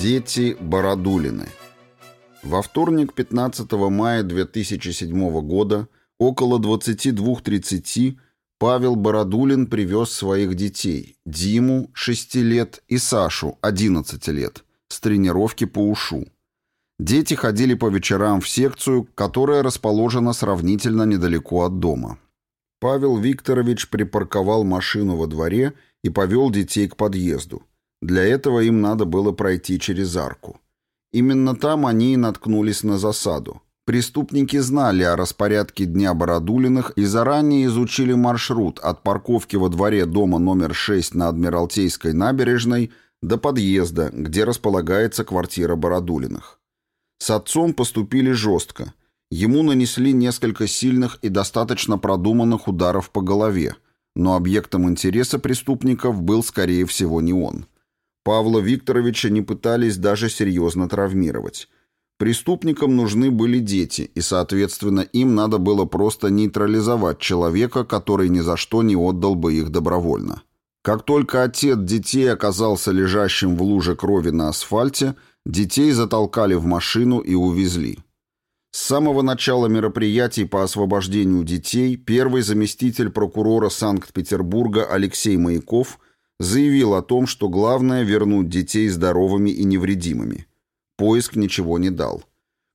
Дети Бородулины. Во вторник, 15 мая 2007 года, около 22.30 Павел Бородулин привез своих детей, Диму, 6 лет, и Сашу, 11 лет, с тренировки по ушу. Дети ходили по вечерам в секцию, которая расположена сравнительно недалеко от дома. Павел Викторович припарковал машину во дворе и повел детей к подъезду. Для этого им надо было пройти через арку. Именно там они и наткнулись на засаду. Преступники знали о распорядке Дня Бородулиных и заранее изучили маршрут от парковки во дворе дома номер 6 на Адмиралтейской набережной до подъезда, где располагается квартира Бородулиных. С отцом поступили жестко. Ему нанесли несколько сильных и достаточно продуманных ударов по голове, но объектом интереса преступников был, скорее всего, не он. Павла Викторовича не пытались даже серьезно травмировать. Преступникам нужны были дети, и, соответственно, им надо было просто нейтрализовать человека, который ни за что не отдал бы их добровольно. Как только отец детей оказался лежащим в луже крови на асфальте, детей затолкали в машину и увезли. С самого начала мероприятий по освобождению детей первый заместитель прокурора Санкт-Петербурга Алексей Маяков – заявил о том, что главное вернуть детей здоровыми и невредимыми. Поиск ничего не дал.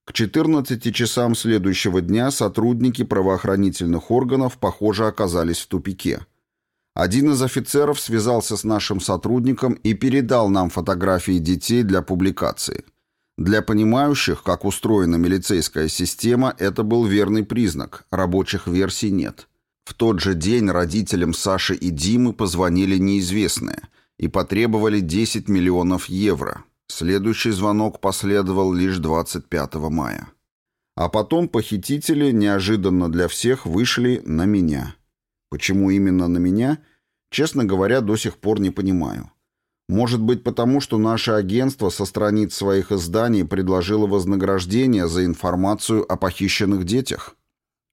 К 14 часам следующего дня сотрудники правоохранительных органов, похоже, оказались в тупике. Один из офицеров связался с нашим сотрудником и передал нам фотографии детей для публикации. Для понимающих, как устроена милицейская система, это был верный признак, рабочих версий нет. В тот же день родителям Саши и Димы позвонили неизвестные и потребовали 10 миллионов евро. Следующий звонок последовал лишь 25 мая. А потом похитители неожиданно для всех вышли на меня. Почему именно на меня, честно говоря, до сих пор не понимаю. Может быть потому, что наше агентство со страниц своих изданий предложило вознаграждение за информацию о похищенных детях?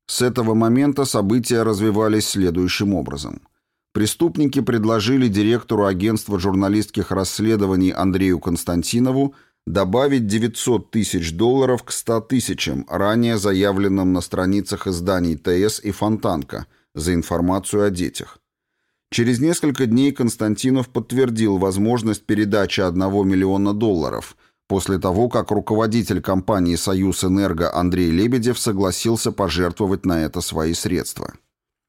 С этого момента события развивались следующим образом. Преступники предложили директору агентства журналистских расследований Андрею Константинову добавить 900 тысяч долларов к 100 тысячам, ранее заявленным на страницах изданий ТС и Фонтанка, за информацию о детях. Через несколько дней Константинов подтвердил возможность передачи 1 миллиона долларов – после того, как руководитель компании «Союз Энерго» Андрей Лебедев согласился пожертвовать на это свои средства.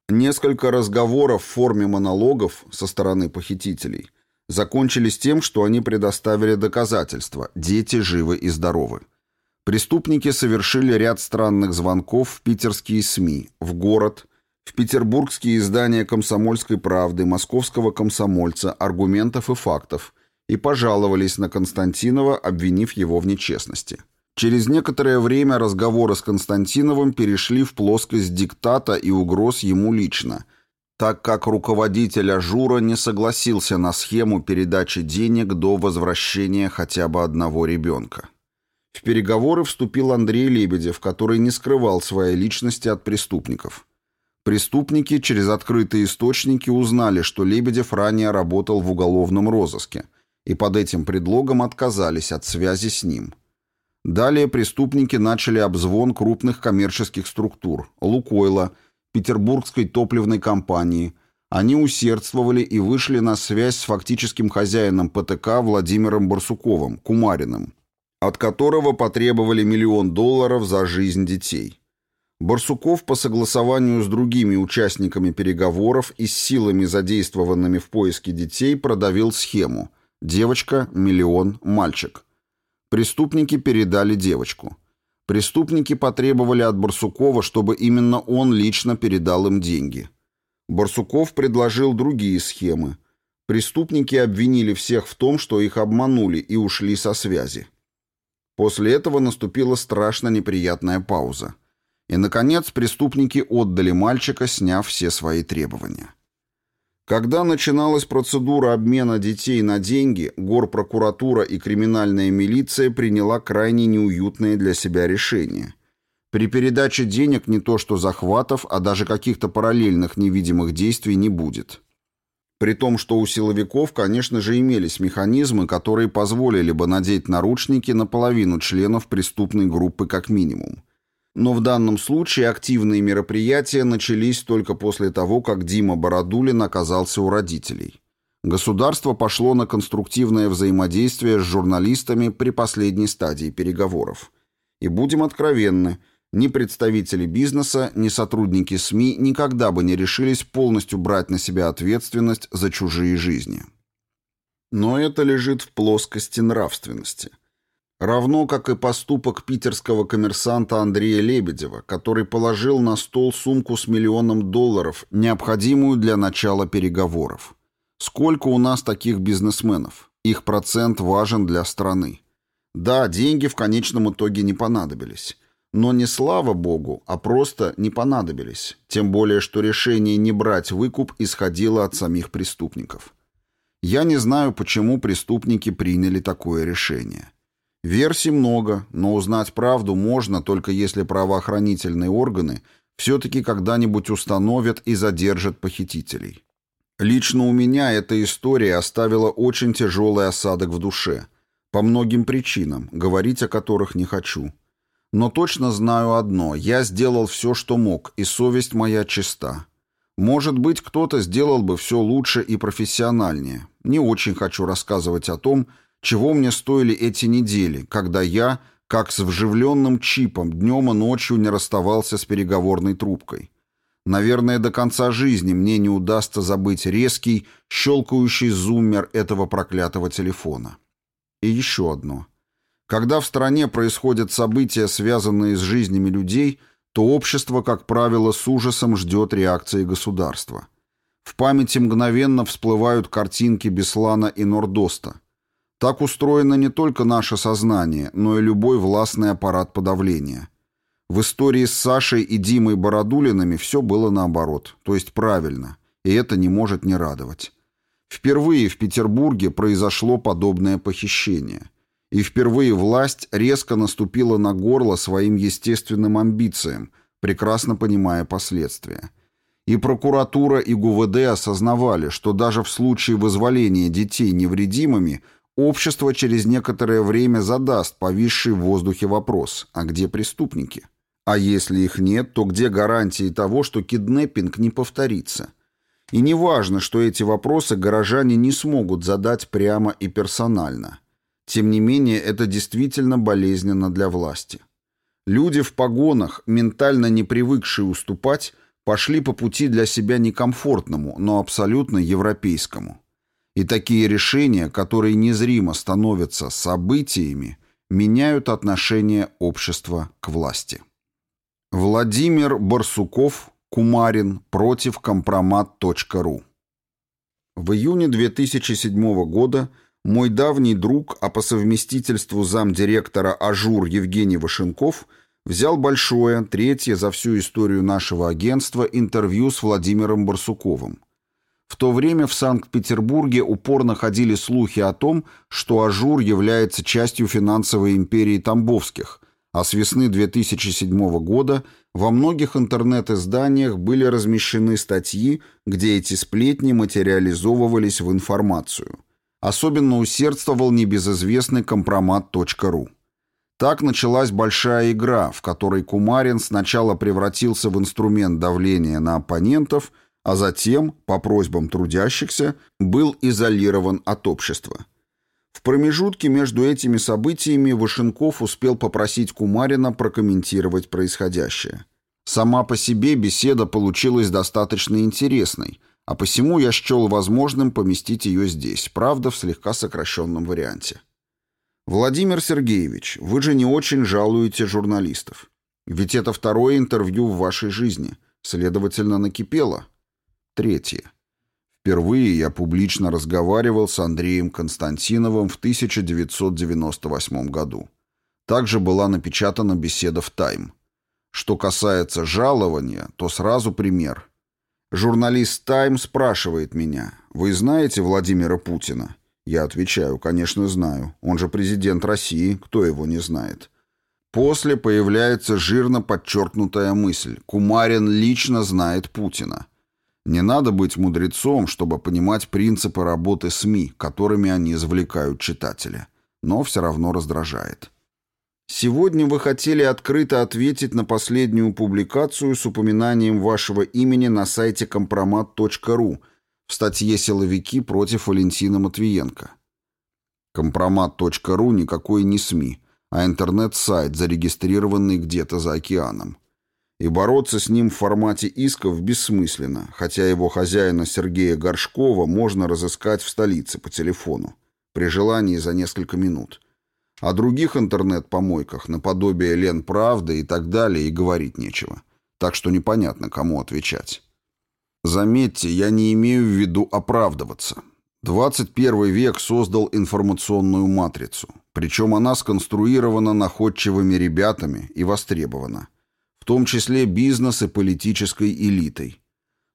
Несколько разговоров в форме монологов со стороны похитителей закончились тем, что они предоставили доказательства – дети живы и здоровы. Преступники совершили ряд странных звонков в питерские СМИ, в город, в петербургские издания «Комсомольской правды», «Московского комсомольца», «Аргументов и фактов», и пожаловались на Константинова, обвинив его в нечестности. Через некоторое время разговоры с Константиновым перешли в плоскость диктата и угроз ему лично, так как руководитель Ажура не согласился на схему передачи денег до возвращения хотя бы одного ребенка. В переговоры вступил Андрей Лебедев, который не скрывал своей личности от преступников. Преступники через открытые источники узнали, что Лебедев ранее работал в уголовном розыске – и под этим предлогом отказались от связи с ним. Далее преступники начали обзвон крупных коммерческих структур – «Лукойла», Петербургской топливной компании. Они усердствовали и вышли на связь с фактическим хозяином ПТК Владимиром Барсуковым, Кумариным, от которого потребовали миллион долларов за жизнь детей. Барсуков по согласованию с другими участниками переговоров и с силами, задействованными в поиске детей, продавил схему – Девочка, миллион, мальчик. Преступники передали девочку. Преступники потребовали от Барсукова, чтобы именно он лично передал им деньги. Барсуков предложил другие схемы. Преступники обвинили всех в том, что их обманули и ушли со связи. После этого наступила страшно неприятная пауза. И, наконец, преступники отдали мальчика, сняв все свои требования. Когда начиналась процедура обмена детей на деньги, горпрокуратура и криминальная милиция приняла крайне неуютное для себя решение. При передаче денег не то что захватов, а даже каких-то параллельных невидимых действий не будет. При том, что у силовиков, конечно же, имелись механизмы, которые позволили бы надеть наручники на половину членов преступной группы как минимум. Но в данном случае активные мероприятия начались только после того, как Дима Бородулин оказался у родителей. Государство пошло на конструктивное взаимодействие с журналистами при последней стадии переговоров. И будем откровенны, ни представители бизнеса, ни сотрудники СМИ никогда бы не решились полностью брать на себя ответственность за чужие жизни. Но это лежит в плоскости нравственности – Равно как и поступок питерского коммерсанта Андрея Лебедева, который положил на стол сумку с миллионом долларов, необходимую для начала переговоров. Сколько у нас таких бизнесменов? Их процент важен для страны. Да, деньги в конечном итоге не понадобились. Но не слава богу, а просто не понадобились. Тем более, что решение не брать выкуп исходило от самих преступников. Я не знаю, почему преступники приняли такое решение. Версий много, но узнать правду можно, только если правоохранительные органы все-таки когда-нибудь установят и задержат похитителей. Лично у меня эта история оставила очень тяжелый осадок в душе. По многим причинам, говорить о которых не хочу. Но точно знаю одно. Я сделал все, что мог, и совесть моя чиста. Может быть, кто-то сделал бы все лучше и профессиональнее. Не очень хочу рассказывать о том, чего мне стоили эти недели, когда я, как с вживленным чипом, днем и ночью не расставался с переговорной трубкой? Наверное, до конца жизни мне не удастся забыть резкий, щелкающий зуммер этого проклятого телефона. И еще одно. Когда в стране происходят события, связанные с жизнями людей, то общество, как правило, с ужасом ждет реакции государства. В памяти мгновенно всплывают картинки Беслана и Нордоста. Так устроено не только наше сознание, но и любой властный аппарат подавления. В истории с Сашей и Димой Бородулинами все было наоборот, то есть правильно, и это не может не радовать. Впервые в Петербурге произошло подобное похищение. И впервые власть резко наступила на горло своим естественным амбициям, прекрасно понимая последствия. И прокуратура, и ГУВД осознавали, что даже в случае вызволения детей невредимыми Общество через некоторое время задаст повисший в воздухе вопрос «А где преступники?». А если их нет, то где гарантии того, что киднеппинг не повторится? И не важно, что эти вопросы горожане не смогут задать прямо и персонально. Тем не менее, это действительно болезненно для власти. Люди в погонах, ментально не привыкшие уступать, пошли по пути для себя некомфортному, но абсолютно европейскому. И такие решения, которые незримо становятся событиями, меняют отношение общества к власти. Владимир Барсуков, Кумарин против компромат.ру В июне 2007 года мой давний друг, а по совместительству замдиректора «Ажур» Евгений Вашенков взял большое, третье за всю историю нашего агентства интервью с Владимиром Барсуковым – в то время в Санкт-Петербурге упорно ходили слухи о том, что Ажур является частью финансовой империи Тамбовских, а с весны 2007 года во многих интернет-изданиях были размещены статьи, где эти сплетни материализовывались в информацию. Особенно усердствовал небезызвестный компромат.ру. Так началась большая игра, в которой Кумарин сначала превратился в инструмент давления на оппонентов – а затем, по просьбам трудящихся, был изолирован от общества. В промежутке между этими событиями Вашенков успел попросить Кумарина прокомментировать происходящее. Сама по себе беседа получилась достаточно интересной, а посему я счел возможным поместить ее здесь, правда, в слегка сокращенном варианте. «Владимир Сергеевич, вы же не очень жалуете журналистов. Ведь это второе интервью в вашей жизни, следовательно, накипело». Третье. Впервые я публично разговаривал с Андреем Константиновым в 1998 году. Также была напечатана беседа в «Тайм». Что касается жалования, то сразу пример. Журналист «Тайм» спрашивает меня, «Вы знаете Владимира Путина?» Я отвечаю, «Конечно знаю. Он же президент России, кто его не знает?» После появляется жирно подчеркнутая мысль, Кумарин лично знает Путина. Не надо быть мудрецом, чтобы понимать принципы работы СМИ, которыми они завлекают читателя. Но все равно раздражает. Сегодня вы хотели открыто ответить на последнюю публикацию с упоминанием вашего имени на сайте компромат.ру в статье «Силовики против Валентина Матвиенко». Компромат.ру никакой не СМИ, а интернет-сайт, зарегистрированный где-то за океаном. И бороться с ним в формате исков бессмысленно, хотя его хозяина Сергея Горшкова можно разыскать в столице по телефону, при желании за несколько минут. О других интернет-помойках, наподобие Лен Правды и так далее, и говорить нечего. Так что непонятно, кому отвечать. Заметьте, я не имею в виду оправдываться. 21 век создал информационную матрицу, причем она сконструирована находчивыми ребятами и востребована, в том числе бизнес и политической элитой.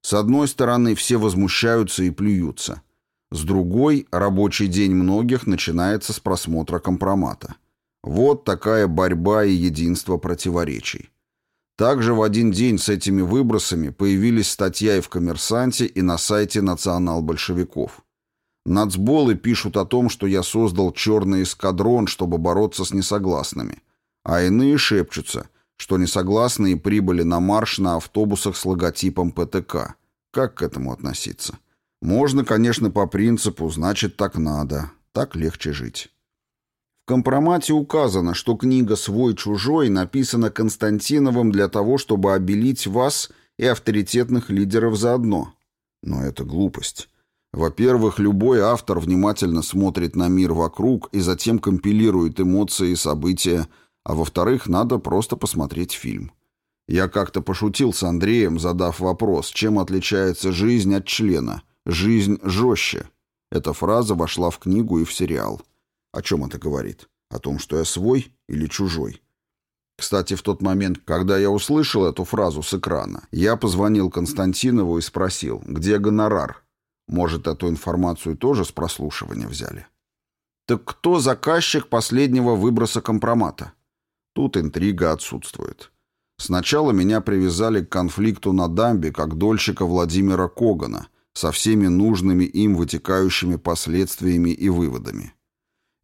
С одной стороны, все возмущаются и плюются. С другой, рабочий день многих начинается с просмотра компромата. Вот такая борьба и единство противоречий. Также в один день с этими выбросами появились статья и в «Коммерсанте», и на сайте национал-большевиков. Нацболы пишут о том, что я создал черный эскадрон, чтобы бороться с несогласными. А иные шепчутся, что несогласные прибыли на марш на автобусах с логотипом ПТК. Как к этому относиться? Можно, конечно, по принципу «значит, так надо». Так легче жить. В компромате указано, что книга «Свой-чужой» написана Константиновым для того, чтобы обелить вас и авторитетных лидеров заодно. Но это глупость. Во-первых, любой автор внимательно смотрит на мир вокруг и затем компилирует эмоции и события, а во-вторых, надо просто посмотреть фильм. Я как-то пошутил с Андреем, задав вопрос, чем отличается жизнь от члена. Жизнь жестче. Эта фраза вошла в книгу и в сериал. О чем это говорит? О том, что я свой или чужой? Кстати, в тот момент, когда я услышал эту фразу с экрана, я позвонил Константинову и спросил, где гонорар? Может, эту информацию тоже с прослушивания взяли? Так кто заказчик последнего выброса компромата? Тут интрига отсутствует. Сначала меня привязали к конфликту на дамбе как дольщика Владимира Когана со всеми нужными им вытекающими последствиями и выводами.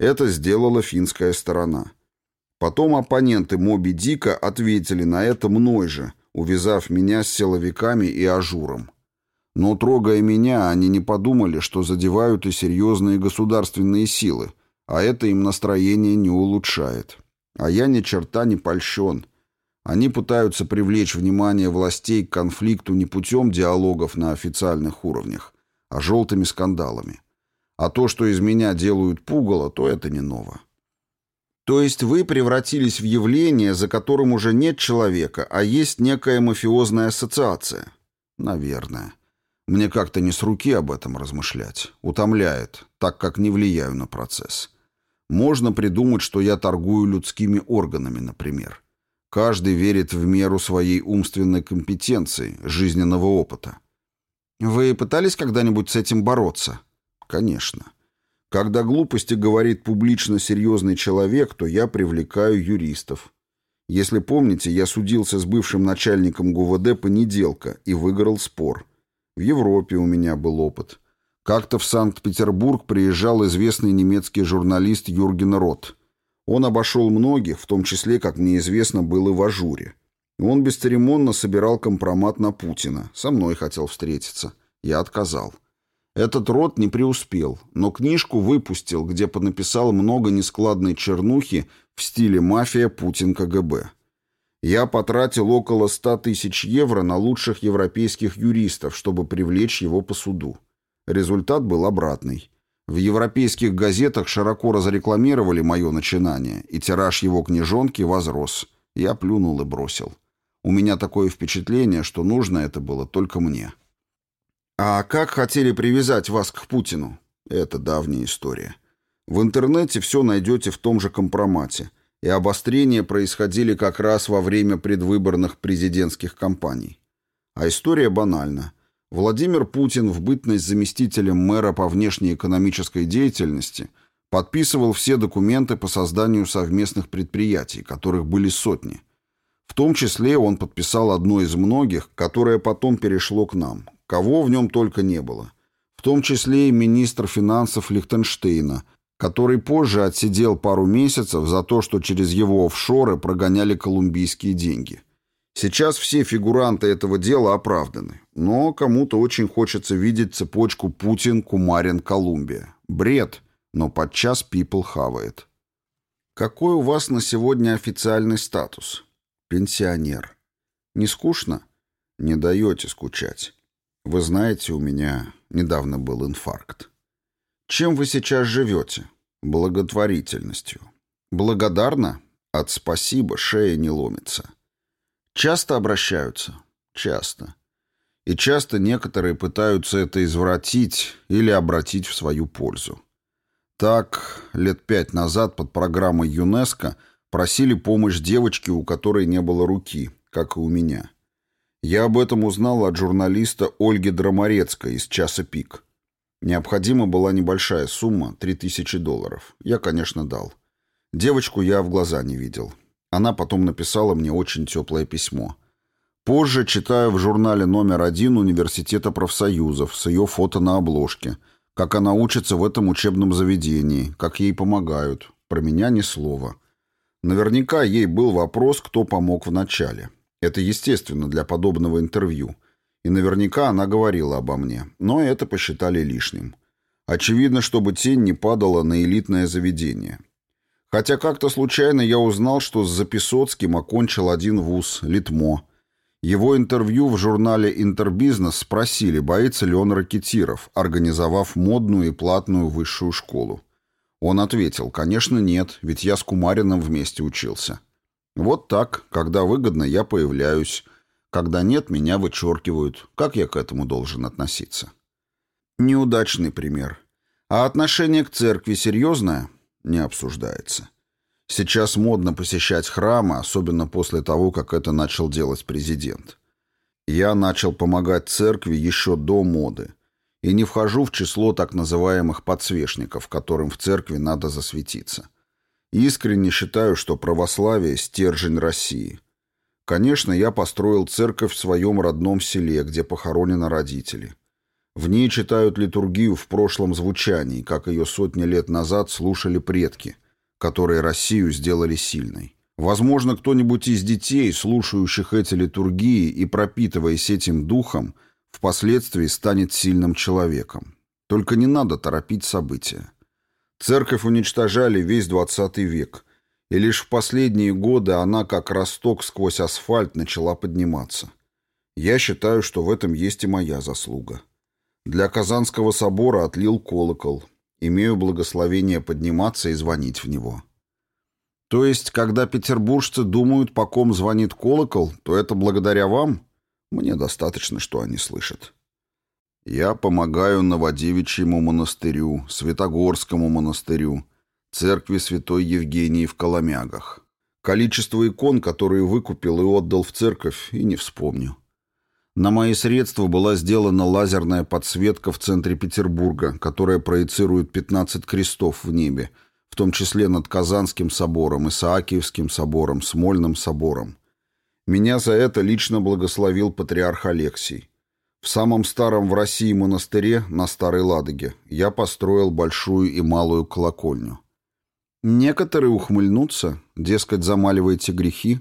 Это сделала финская сторона. Потом оппоненты Моби Дика ответили на это мной же, увязав меня с силовиками и ажуром. Но, трогая меня, они не подумали, что задевают и серьезные государственные силы, а это им настроение не улучшает. А я ни черта не польщен. Они пытаются привлечь внимание властей к конфликту не путем диалогов на официальных уровнях, а желтыми скандалами. А то, что из меня делают пугало, то это не ново. То есть вы превратились в явление, за которым уже нет человека, а есть некая мафиозная ассоциация? Наверное. Мне как-то не с руки об этом размышлять. Утомляет, так как не влияю на процесс. Можно придумать, что я торгую людскими органами, например. Каждый верит в меру своей умственной компетенции, жизненного опыта. Вы пытались когда-нибудь с этим бороться? Конечно. Когда глупости говорит публично серьезный человек, то я привлекаю юристов. Если помните, я судился с бывшим начальником ГУВД понеделка и выиграл спор. В Европе у меня был опыт. Как-то в Санкт-Петербург приезжал известный немецкий журналист Юрген Рот. Он обошел многих, в том числе, как мне известно, был и в Ажуре. Он бесцеремонно собирал компромат на Путина. Со мной хотел встретиться. Я отказал. Этот Рот не преуспел, но книжку выпустил, где понаписал много нескладной чернухи в стиле «Мафия Путин КГБ». Я потратил около 100 тысяч евро на лучших европейских юристов, чтобы привлечь его по суду. Результат был обратный. В европейских газетах широко разрекламировали мое начинание, и тираж его книжонки возрос. Я плюнул и бросил. У меня такое впечатление, что нужно это было только мне. А как хотели привязать вас к Путину? Это давняя история. В интернете все найдете в том же компромате – и обострения происходили как раз во время предвыборных президентских кампаний. А история банальна. Владимир Путин в бытность заместителем мэра по внешнеэкономической деятельности подписывал все документы по созданию совместных предприятий, которых были сотни. В том числе он подписал одно из многих, которое потом перешло к нам. кого в нем только не было. В том числе и министр финансов Лихтенштейна, который позже отсидел пару месяцев за то, что через его офшоры прогоняли колумбийские деньги. Сейчас все фигуранты этого дела оправданы, но кому-то очень хочется видеть цепочку Путин, Кумарин, Колумбия. Бред, но подчас people хавает. Какой у вас на сегодня официальный статус? Пенсионер. Не скучно? Не даете скучать. Вы знаете, у меня недавно был инфаркт. Чем вы сейчас живете? Благотворительностью. Благодарна? От спасибо шея не ломится. Часто обращаются? Часто. И часто некоторые пытаются это извратить или обратить в свою пользу. Так, лет пять назад под программой ЮНЕСКО просили помощь девочке, у которой не было руки, как и у меня. Я об этом узнал от журналиста Ольги Драморецкой из «Часа пик». Необходима была небольшая сумма, 3000 долларов. Я, конечно, дал. Девочку я в глаза не видел. Она потом написала мне очень теплое письмо. Позже читаю в журнале номер один Университета профсоюзов с ее фото на обложке, как она учится в этом учебном заведении, как ей помогают. Про меня ни слова. Наверняка ей был вопрос, кто помог в начале. Это естественно для подобного интервью. И наверняка она говорила обо мне, но это посчитали лишним. Очевидно, чтобы тень не падала на элитное заведение. Хотя как-то случайно я узнал, что с Записоцким окончил один вуз, Литмо. Его интервью в журнале «Интербизнес» спросили, боится ли он ракетиров, организовав модную и платную высшую школу. Он ответил, конечно нет, ведь я с Кумарином вместе учился. Вот так, когда выгодно, я появляюсь. Когда нет, меня вычеркивают. Как я к этому должен относиться? Неудачный пример. А отношение к церкви серьезное? не обсуждается. Сейчас модно посещать храмы, особенно после того, как это начал делать президент. Я начал помогать церкви еще до моды и не вхожу в число так называемых подсвечников, которым в церкви надо засветиться. Искренне считаю, что православие – стержень России. Конечно, я построил церковь в своем родном селе, где похоронены родители. В ней читают литургию в прошлом звучании, как ее сотни лет назад слушали предки, которые Россию сделали сильной. Возможно, кто-нибудь из детей, слушающих эти литургии и пропитываясь этим духом, впоследствии станет сильным человеком. Только не надо торопить события. Церковь уничтожали весь XX век, и лишь в последние годы она, как росток сквозь асфальт, начала подниматься. Я считаю, что в этом есть и моя заслуга. Для Казанского собора отлил колокол. Имею благословение подниматься и звонить в него. То есть, когда петербуржцы думают, по ком звонит колокол, то это благодаря вам? Мне достаточно, что они слышат. Я помогаю Новодевичьему монастырю, Святогорскому монастырю, церкви святой Евгении в Коломягах. Количество икон, которые выкупил и отдал в церковь, и не вспомню. На мои средства была сделана лазерная подсветка в центре Петербурга, которая проецирует 15 крестов в небе, в том числе над Казанским собором, Исаакиевским собором, Смольным собором. Меня за это лично благословил патриарх Алексий. В самом старом в России монастыре, на Старой Ладоге, я построил большую и малую колокольню. Некоторые ухмыльнутся, дескать, замаливаете грехи.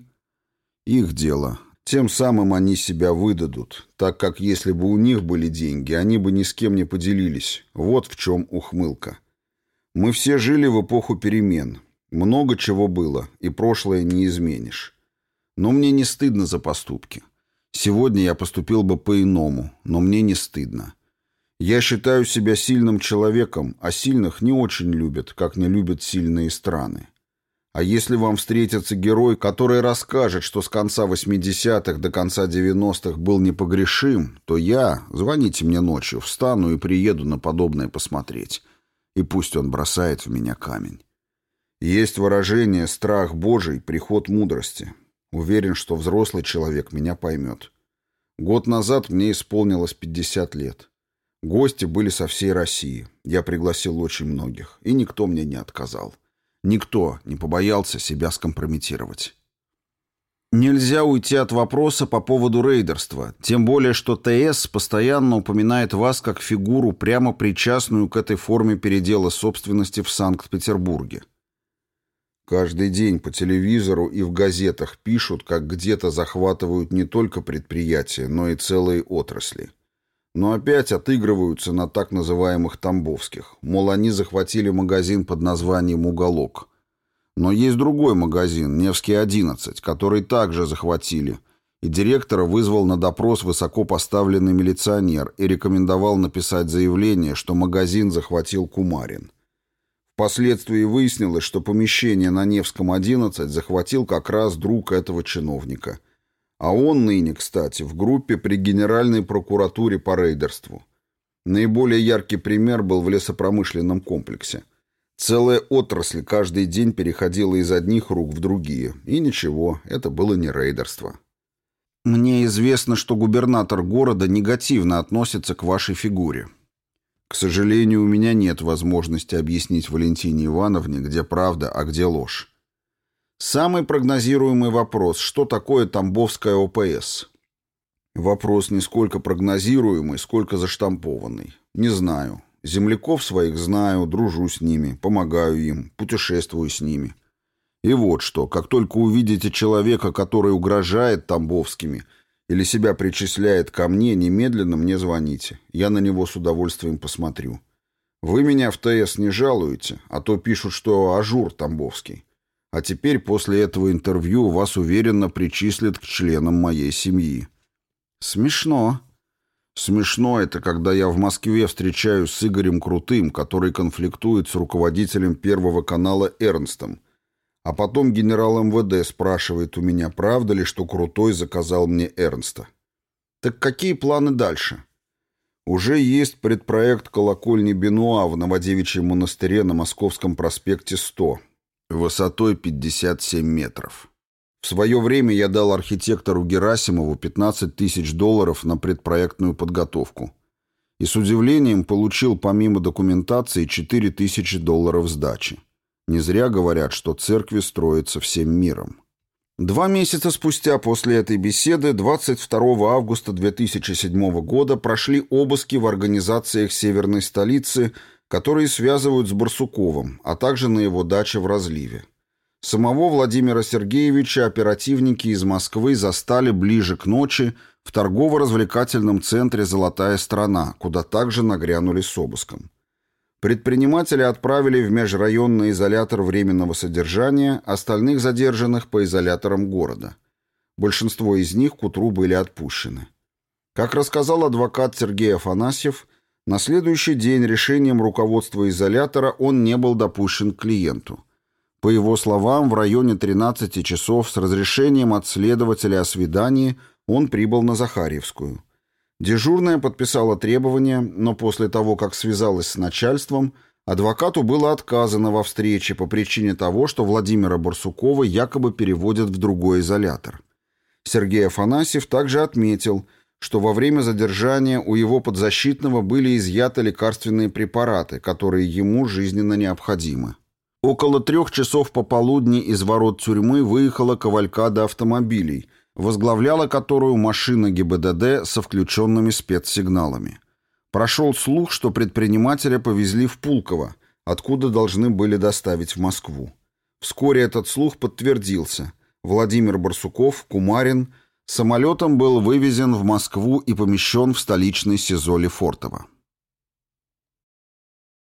Их дело, тем самым они себя выдадут, так как если бы у них были деньги, они бы ни с кем не поделились. Вот в чем ухмылка. Мы все жили в эпоху перемен. Много чего было, и прошлое не изменишь. Но мне не стыдно за поступки. Сегодня я поступил бы по-иному, но мне не стыдно. Я считаю себя сильным человеком, а сильных не очень любят, как не любят сильные страны. А если вам встретится герой, который расскажет, что с конца 80-х до конца 90-х был непогрешим, то я, звоните мне ночью, встану и приеду на подобное посмотреть. И пусть он бросает в меня камень. Есть выражение «страх Божий, приход мудрости». Уверен, что взрослый человек меня поймет. Год назад мне исполнилось 50 лет. Гости были со всей России. Я пригласил очень многих, и никто мне не отказал. Никто не побоялся себя скомпрометировать. Нельзя уйти от вопроса по поводу рейдерства, тем более что ТС постоянно упоминает вас как фигуру, прямо причастную к этой форме передела собственности в Санкт-Петербурге. Каждый день по телевизору и в газетах пишут, как где-то захватывают не только предприятия, но и целые отрасли. Но опять отыгрываются на так называемых Тамбовских, мол, они захватили магазин под названием «Уголок», но есть другой магазин, Невский 11, который также захватили, и директора вызвал на допрос высокопоставленный милиционер и рекомендовал написать заявление, что магазин захватил Кумарин. Впоследствии выяснилось, что помещение на Невском 11 захватил как раз друг этого чиновника. А он ныне, кстати, в группе при Генеральной прокуратуре по рейдерству. Наиболее яркий пример был в лесопромышленном комплексе – Целая отрасль каждый день переходила из одних рук в другие. И ничего, это было не рейдерство. Мне известно, что губернатор города негативно относится к вашей фигуре. К сожалению, у меня нет возможности объяснить Валентине Ивановне, где правда, а где ложь. Самый прогнозируемый вопрос, что такое Тамбовская ОПС? Вопрос не сколько прогнозируемый, сколько заштампованный. Не знаю. Земляков своих знаю, дружу с ними, помогаю им, путешествую с ними. И вот что, как только увидите человека, который угрожает Тамбовскими или себя причисляет ко мне, немедленно мне звоните. Я на него с удовольствием посмотрю. Вы меня в ТС не жалуете, а то пишут, что ажур Тамбовский. А теперь после этого интервью вас уверенно причислят к членам моей семьи. Смешно. Смешно это, когда я в Москве встречаюсь с Игорем Крутым, который конфликтует с руководителем Первого канала Эрнстом. А потом генерал МВД спрашивает у меня, правда ли, что Крутой заказал мне Эрнста. Так какие планы дальше? Уже есть предпроект колокольни Бенуа в Новодевичьем монастыре на Московском проспекте 100, высотой 57 метров. В свое время я дал архитектору Герасимову 15 тысяч долларов на предпроектную подготовку. И с удивлением получил помимо документации 4 тысячи долларов сдачи. Не зря говорят, что церкви строятся всем миром. Два месяца спустя после этой беседы, 22 августа 2007 года, прошли обыски в организациях северной столицы, которые связывают с Барсуковым, а также на его даче в Разливе. Самого Владимира Сергеевича оперативники из Москвы застали ближе к ночи в торгово-развлекательном центре «Золотая страна», куда также нагрянули с обыском. Предприниматели отправили в межрайонный изолятор временного содержания, остальных задержанных по изоляторам города. Большинство из них к утру были отпущены. Как рассказал адвокат Сергей Афанасьев, на следующий день решением руководства изолятора он не был допущен к клиенту – по его словам, в районе 13 часов с разрешением от следователя о свидании он прибыл на Захарьевскую. Дежурная подписала требования, но после того, как связалась с начальством, адвокату было отказано во встрече по причине того, что Владимира Барсукова якобы переводят в другой изолятор. Сергей Афанасьев также отметил, что во время задержания у его подзащитного были изъяты лекарственные препараты, которые ему жизненно необходимы. Около трех часов пополудни из ворот тюрьмы выехала кавалькада автомобилей, возглавляла которую машина ГИБДД со включенными спецсигналами. Прошел слух, что предпринимателя повезли в Пулково, откуда должны были доставить в Москву. Вскоре этот слух подтвердился. Владимир Барсуков, Кумарин, самолетом был вывезен в Москву и помещен в столичный СИЗО Лефортово.